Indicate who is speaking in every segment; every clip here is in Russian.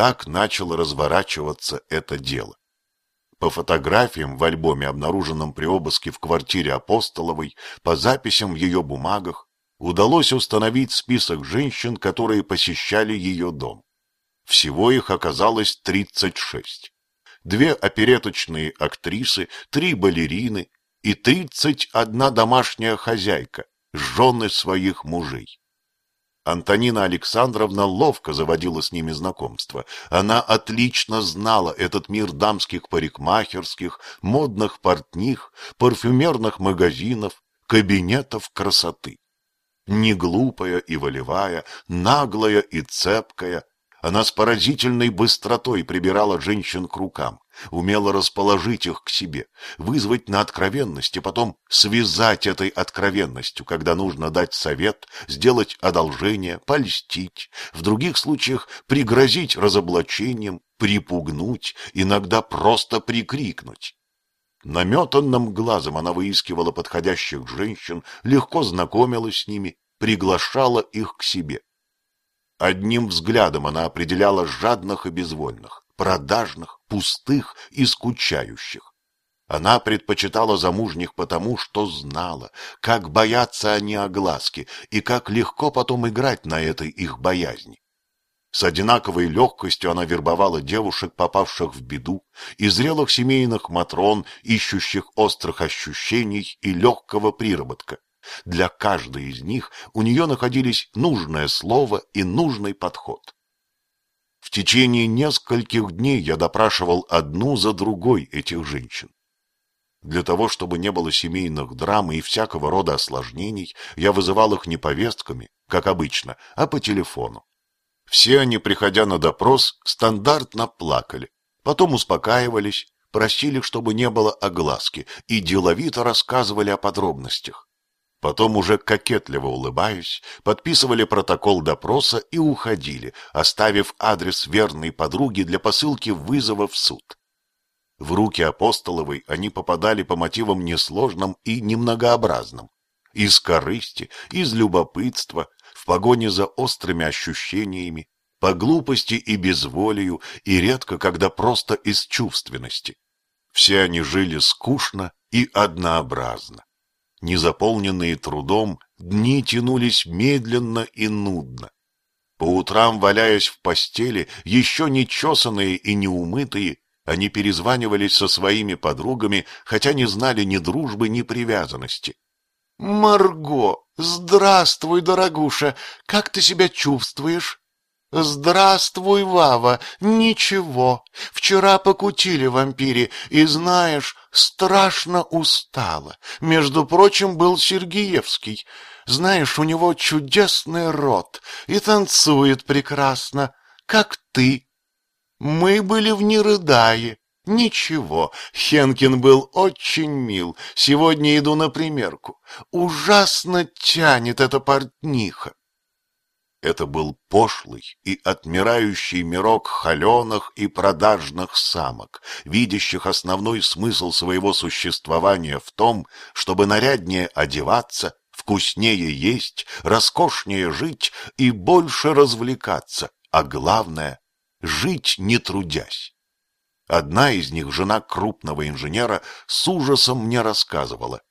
Speaker 1: Так начало разворачиваться это дело. По фотографиям в альбоме, обнаруженном при обыске в квартире Апостоловой, по записям в ее бумагах, удалось установить список женщин, которые посещали ее дом. Всего их оказалось 36. Две опереточные актрисы, три балерины и 31 домашняя хозяйка, жены своих мужей. Антонина Александровна ловко заводила с ними знакомство. Она отлично знала этот мир дамских парикмахерских, модных портних, парфюмерных магазинов, кабинетов красоты. Не глупая и волевая, наглая и цепкая, она с поразительной быстротой прибирала женщин к рукам, умела расположить их к себе, вызвать на откровенность и потом связать этой откровенностью, когда нужно дать совет, сделать одолжение, польстить, в других случаях пригрозить разоблачением, припугнуть, иногда просто прикрикнуть. Наметанным глазом она выискивала подходящих женщин, легко знакомилась с ними, приглашала их к себе. Одним взглядом она определяла жадных и безвольных, продажных, пустых и скучающих. Она предпочитала замужних потому, что знала, как боятся они огласки и как легко потом играть на этой их боязни. С одинаковой легкостью она вербовала девушек, попавших в беду, и зрелых семейных матрон, ищущих острых ощущений и легкого приработка. Для каждой из них у нее находились нужное слово и нужный подход. В течение нескольких дней я допрашивал одну за другой этих женщин. Для того, чтобы не было семейных драм и всякого рода осложнений, я вызывал их не повестками, как обычно, а по телефону. Все они, приходя на допрос, стандартно плакали, потом успокаивались, просили, чтобы не было огласки, и деловито рассказывали о подробностях. Потом уже кокетливо улыбаясь, подписывали протокол допроса и уходили, оставив адрес верной подруги для посылки вызова в суд. В руки Апостоловой они попадали по мотивам несложным и немногообразным. Из корысти, из любопытства, в погоне за острыми ощущениями, по глупости и безволию, и редко когда просто из чувственности. Все они жили скучно и однообразно. Незаполненные трудом, дни тянулись медленно и нудно. По утрам, валяясь в постели, еще не чесанные и не умытые, они перезванивались со своими подругами, хотя не знали ни дружбы, ни привязанности. — Марго, здравствуй, дорогуша, как ты себя чувствуешь? «Здравствуй, Вава! Ничего. Вчера покутили вампире, и, знаешь, страшно устала. Между прочим, был Сергеевский. Знаешь, у него чудесный рот и танцует прекрасно, как ты. Мы были в Нерыдае. Ничего, Хенкин был очень мил. Сегодня иду на примерку. Ужасно тянет эта портниха. Это был пошлый и отмирающий мирок холеных и продажных самок, видящих основной смысл своего существования в том, чтобы наряднее одеваться, вкуснее есть, роскошнее жить и больше развлекаться, а главное — жить не трудясь. Одна из них, жена крупного инженера, с ужасом мне рассказывала.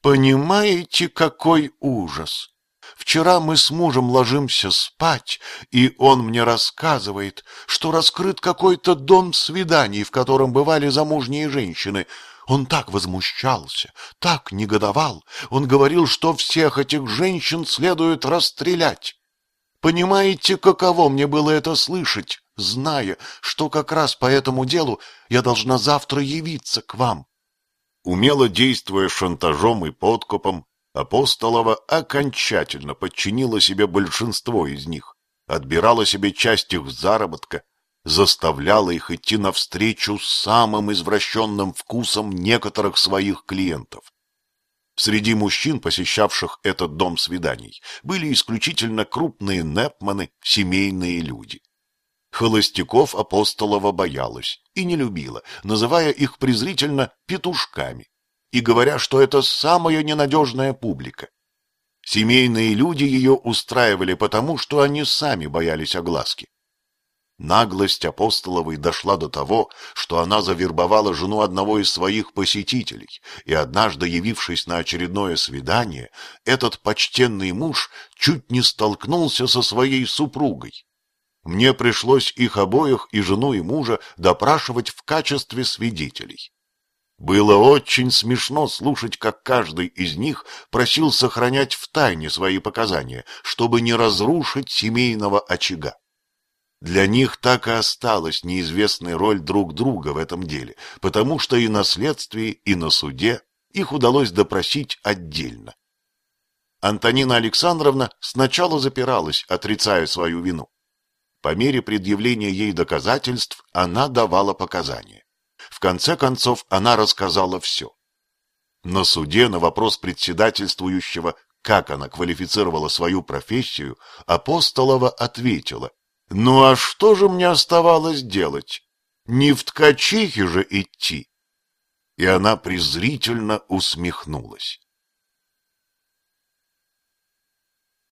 Speaker 1: «Понимаете, какой ужас! Вчера мы с мужем ложимся спать, и он мне рассказывает, что раскрыт какой-то дом свиданий, в котором бывали замужние женщины. Он так возмущался, так негодовал. Он говорил, что всех этих женщин следует расстрелять. Понимаете, каково мне было это слышать, зная, что как раз по этому делу я должна завтра явиться к вам? Умело действуя шантажом и подкупом, Апостолова окончательно подчинила себе большинство из них, отбирала себе часть их заработка, заставляла их идти навстречу самым извращенным вкусом некоторых своих клиентов. Среди мужчин, посещавших этот дом свиданий, были исключительно крупные непманы, семейные люди. Холостяков Апостолова боялась и не любила, называя их презрительно «петушками» и говоря, что это самая ненадежная публика. Семейные люди ее устраивали потому, что они сами боялись огласки. Наглость апостоловой дошла до того, что она завербовала жену одного из своих посетителей, и однажды, явившись на очередное свидание, этот почтенный муж чуть не столкнулся со своей супругой. Мне пришлось их обоих, и жену, и мужа, допрашивать в качестве свидетелей. Было очень смешно слушать, как каждый из них просил сохранять в тайне свои показания, чтобы не разрушить семейного очага. Для них так и осталась неизвестная роль друг друга в этом деле, потому что и на следствии, и на суде их удалось допросить отдельно. Антонина Александровна сначала запиралась, отрицая свою вину. По мере предъявления ей доказательств она давала показания. В конце концов она рассказала все. На суде на вопрос председательствующего, как она квалифицировала свою профессию, Апостолова ответила, ну а что же мне оставалось делать? Не в ткачихе же идти. И она презрительно усмехнулась.